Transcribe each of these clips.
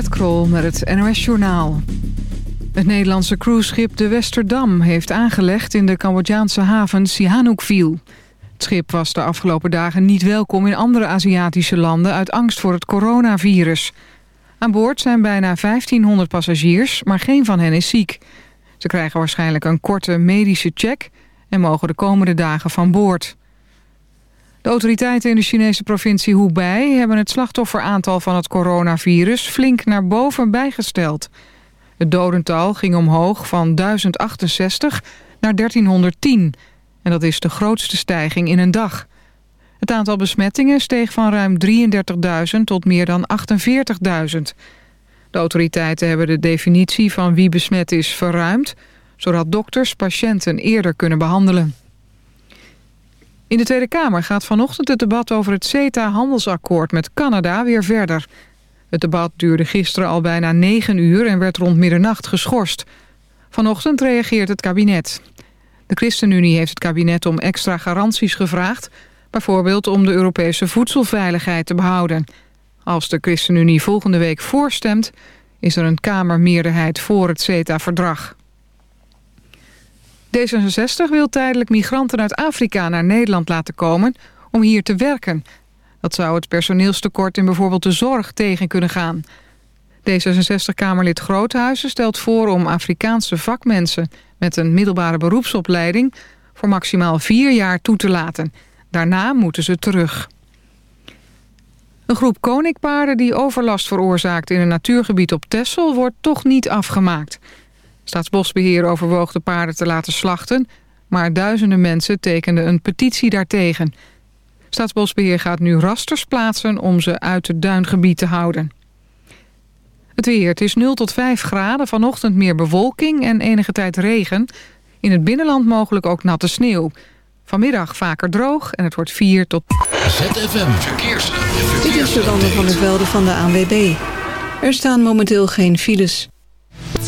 Met het NOS Journaal. Het Nederlandse cruiseschip de Westerdam heeft aangelegd in de Cambodjaanse haven Sihanoukville. Het schip was de afgelopen dagen niet welkom in andere Aziatische landen uit angst voor het coronavirus. Aan boord zijn bijna 1500 passagiers, maar geen van hen is ziek. Ze krijgen waarschijnlijk een korte medische check en mogen de komende dagen van boord. De autoriteiten in de Chinese provincie Hubei hebben het slachtofferaantal van het coronavirus flink naar boven bijgesteld. Het dodental ging omhoog van 1068 naar 1310 en dat is de grootste stijging in een dag. Het aantal besmettingen steeg van ruim 33.000 tot meer dan 48.000. De autoriteiten hebben de definitie van wie besmet is verruimd... zodat dokters patiënten eerder kunnen behandelen. In de Tweede Kamer gaat vanochtend het debat over het CETA-handelsakkoord met Canada weer verder. Het debat duurde gisteren al bijna negen uur en werd rond middernacht geschorst. Vanochtend reageert het kabinet. De ChristenUnie heeft het kabinet om extra garanties gevraagd... bijvoorbeeld om de Europese voedselveiligheid te behouden. Als de ChristenUnie volgende week voorstemt... is er een Kamermeerderheid voor het CETA-verdrag. D66 wil tijdelijk migranten uit Afrika naar Nederland laten komen... om hier te werken. Dat zou het personeelstekort in bijvoorbeeld de zorg tegen kunnen gaan... D66-Kamerlid Groothuizen stelt voor om Afrikaanse vakmensen met een middelbare beroepsopleiding voor maximaal vier jaar toe te laten. Daarna moeten ze terug. Een groep koninkpaarden die overlast veroorzaakt in een natuurgebied op Texel wordt toch niet afgemaakt. Staatsbosbeheer overwoog de paarden te laten slachten, maar duizenden mensen tekenden een petitie daartegen. Staatsbosbeheer gaat nu rasters plaatsen om ze uit het duingebied te houden. Het weer, het is 0 tot 5 graden, vanochtend meer bewolking en enige tijd regen. In het binnenland mogelijk ook natte sneeuw. Vanmiddag vaker droog en het wordt 4 tot... ZFM Verkeers. Dit is de Rande van der Velde van de ANWB. Er staan momenteel geen files.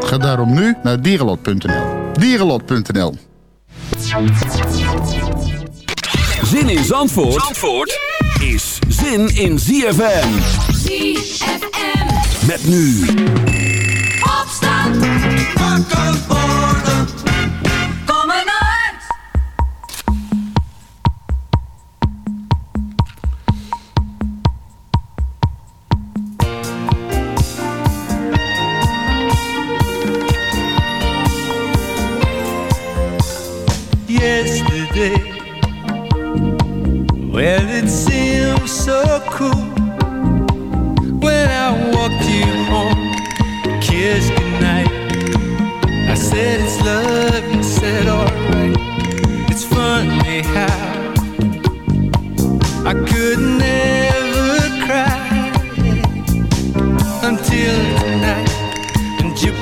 Ga daarom nu naar dierenlot.nl. Dierenlot.nl Zin in Zandvoort, Zandvoort is zin in ZFM. ZFM. Met nu Opstand. Wakker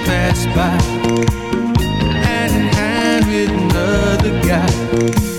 passed by hand in hand with another guy.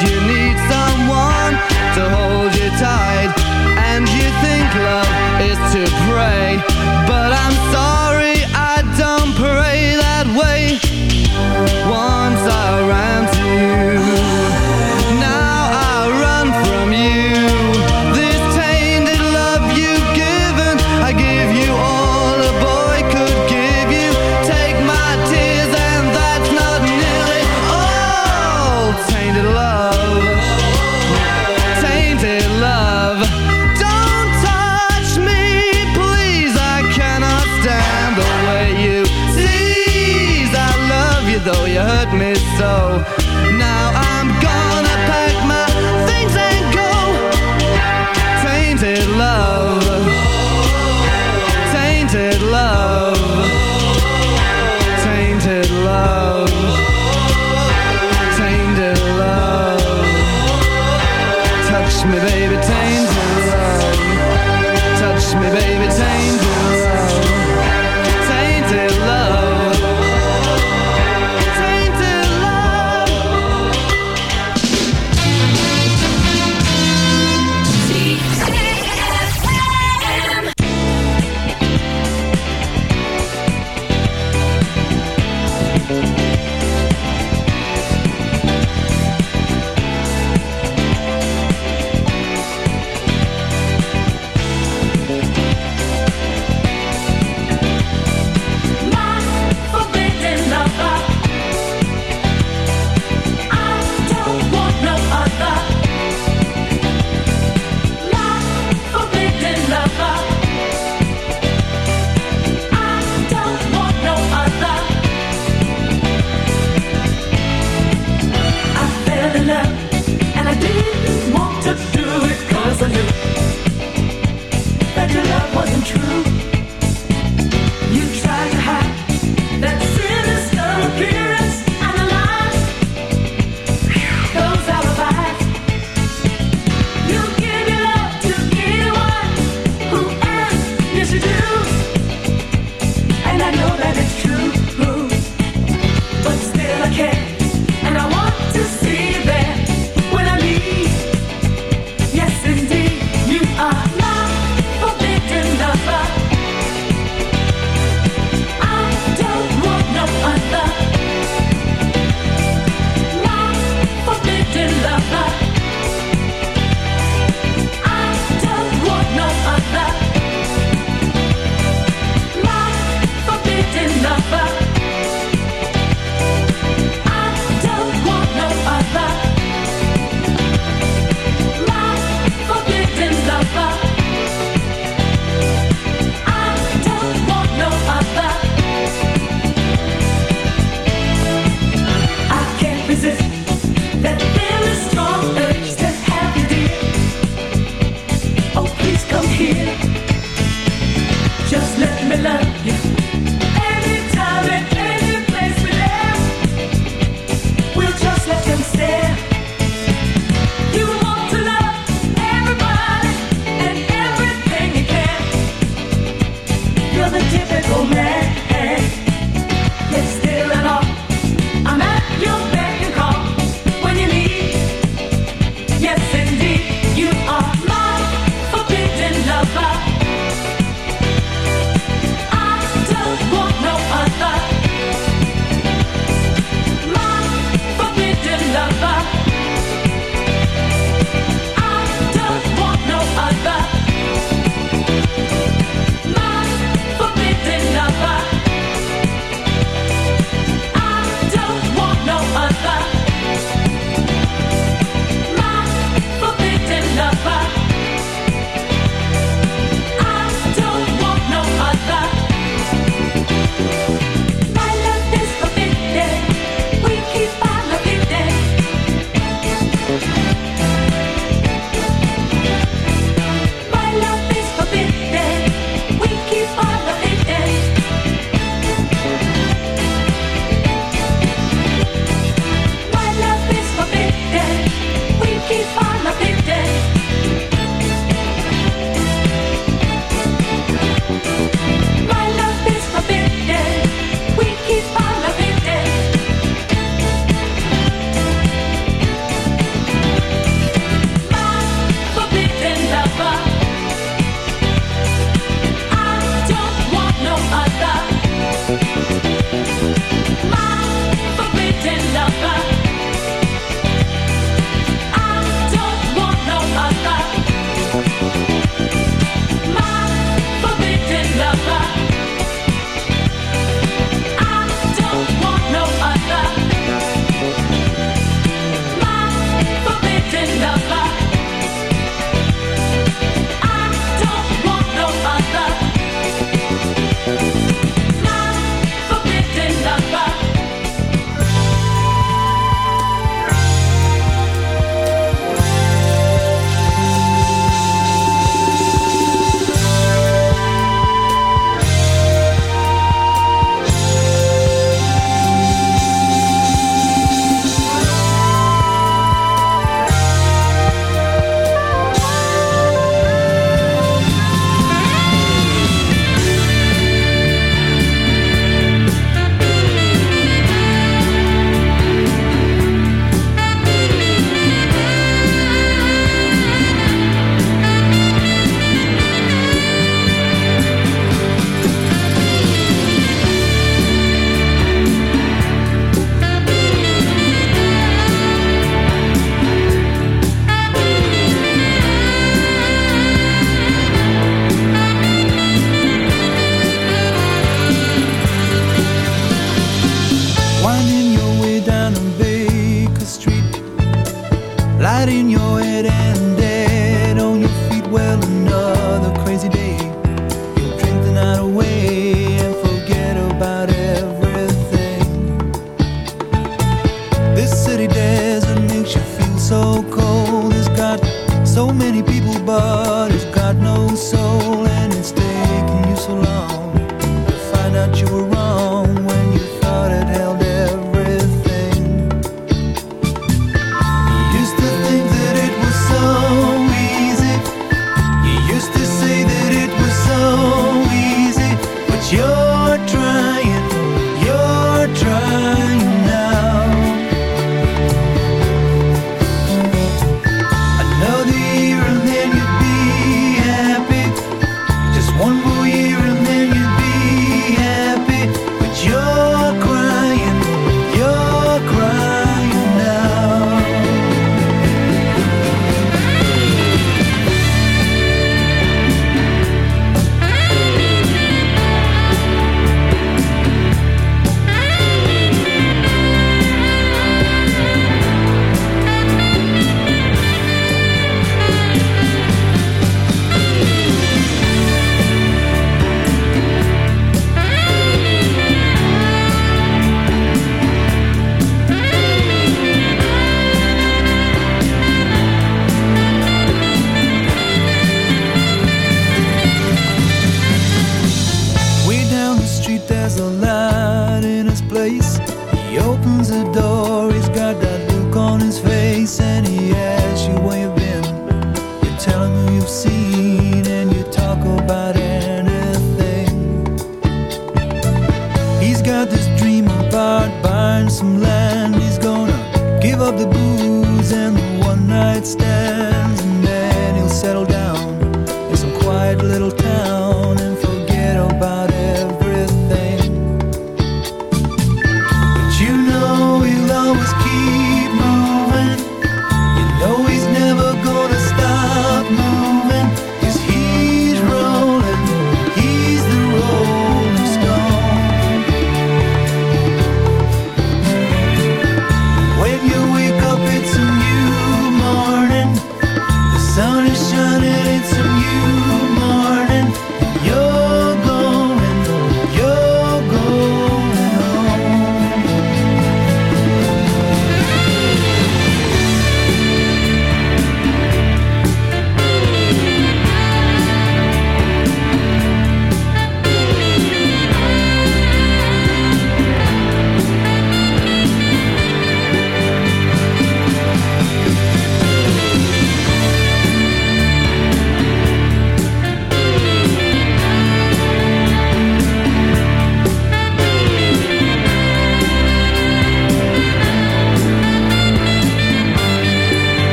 you need